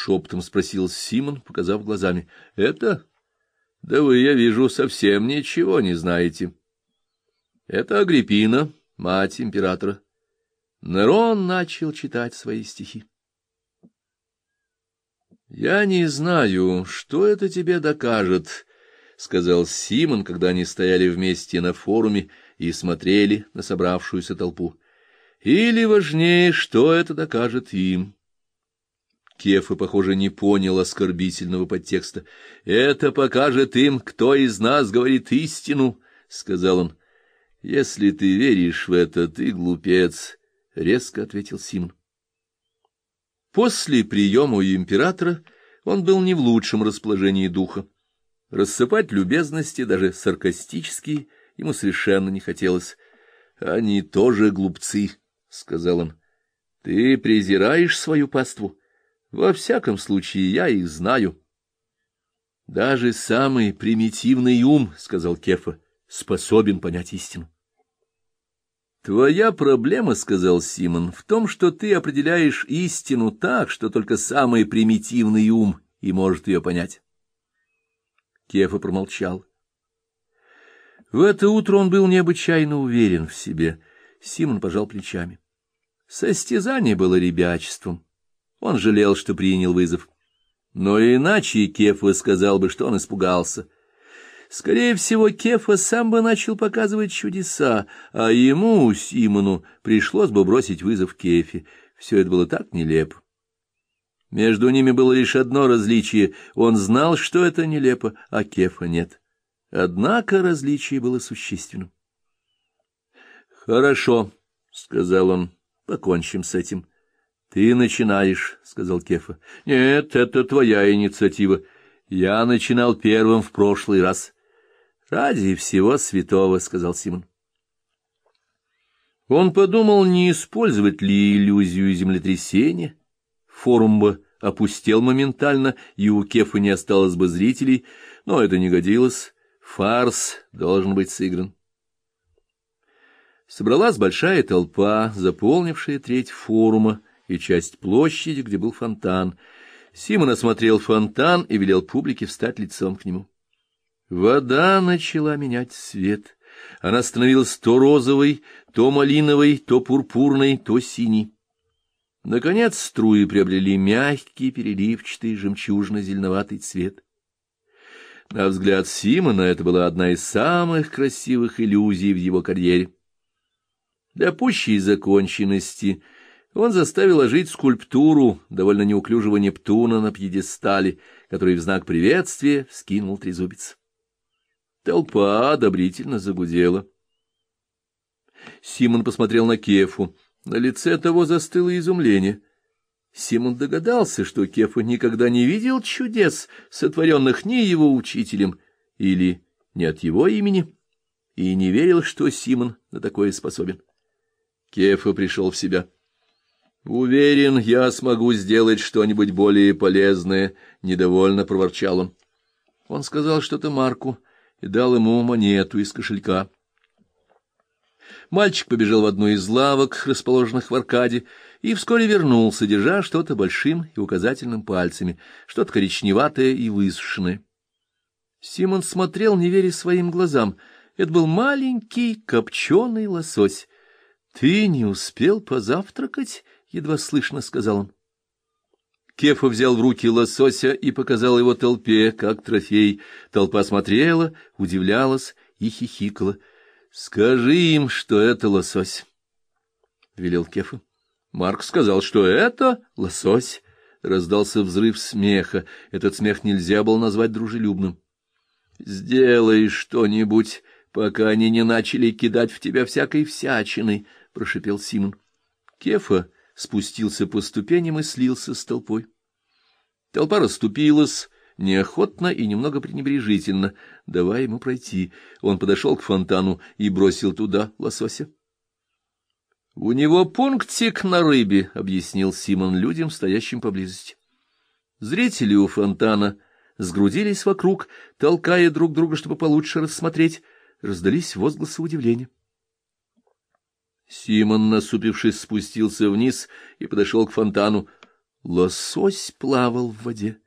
шепотом спросил Симон, показав глазами. — Это? Да вы, я вижу, совсем ничего не знаете. Это Агриппина, мать императора. Нерон начал читать свои стихи. «Я не знаю, что это тебе докажет», — сказал Симон, когда они стояли вместе на форуме и смотрели на собравшуюся толпу. «Или важнее, что это докажет им». Кефа, похоже, не понял оскорбительного подтекста. «Это покажет им, кто из нас говорит истину», — сказал он. «Если ты веришь в это, ты глупец», — резко ответил Симон. После приема у императора он был не в лучшем расположении духа. Рассыпать любезности, даже саркастические, ему совершенно не хотелось. «Они тоже глупцы», — сказал он. «Ты презираешь свою паству? Во всяком случае, я их знаю». «Даже самый примитивный ум, — сказал Кефа, — способен понять истину». Твоя проблема, — сказал Симон, — в том, что ты определяешь истину так, что только самый примитивный ум и может ее понять. Кефа промолчал. В это утро он был необычайно уверен в себе. Симон пожал плечами. Состязание было ребячеством. Он жалел, что принял вызов. Но иначе Кефа сказал бы, что он испугался — Скорее всего, Кефа сам бы начал показывать чудеса, а ему, Симону, пришлось бы бросить вызов Кефе. Все это было так нелепо. Между ними было лишь одно различие. Он знал, что это нелепо, а Кефа нет. Однако различие было существенным. «Хорошо», — сказал он, — «покончим с этим». «Ты начинаешь», — сказал Кефа. «Нет, это твоя инициатива. Я начинал первым в прошлый раз». Ради всего святого, — сказал Симон. Он подумал, не использовать ли иллюзию землетрясения. Форум бы опустел моментально, и у Кефа не осталось бы зрителей, но это не годилось. Фарс должен быть сыгран. Собралась большая толпа, заполнившая треть форума и часть площади, где был фонтан. Симон осмотрел фонтан и велел публике встать лицом к нему. Вода начала менять цвет. Она становилась то розовой, то малиновой, то пурпурной, то синей. Наконец струи приобрели мягкий, переливчатый, жемчужно-зеленоватый цвет. На взгляд Симона это была одна из самых красивых иллюзий в его карьере. Для пущей законченности он заставил ожить скульптуру довольно неуклюжего Нептуна на пьедестале, который в знак приветствия вскинул трезубец. Толпа одобрительно загудела. Симон посмотрел на Кефу. На лице того застыло изумление. Симон догадался, что Кефа никогда не видел чудес, сотворенных ни его учителем или не от его имени, и не верил, что Симон на такое способен. Кефа пришел в себя. «Уверен, я смогу сделать что-нибудь более полезное», — недовольно проворчал он. Он сказал что-то Марку, — и дал ему монету из кошелька. Мальчик побежал в одну из лавок, расположенных в аркаде, и вскоре вернулся, держа что-то большим и указательным пальцами, что-то коричневатое и высушенное. Симон смотрел, не веря своим глазам. Это был маленький копченый лосось. — Ты не успел позавтракать? — едва слышно сказал он. Кефа взял в руки лосося и показал его толпе, как трофей. Толпа смотрела, удивлялась и хихикала. — Скажи им, что это лосось, — велел Кефа. Марк сказал, что это лосось. Раздался взрыв смеха. Этот смех нельзя было назвать дружелюбным. — Сделай что-нибудь, пока они не начали кидать в тебя всякой всячиной, — прошипел Симон. Кефа спустился по ступеням и слился с толпой. Толпа расступилась, неохотно и немного пренебрежительно, давая ему пройти. Он подошел к фонтану и бросил туда лосося. — У него пунктик на рыбе, — объяснил Симон людям, стоящим поблизости. Зрители у фонтана сгрудились вокруг, толкая друг друга, чтобы получше рассмотреть. Раздались возгласы удивления. Симон, насупившись, спустился вниз и подошел к фонтану. Лосось плавал в воде.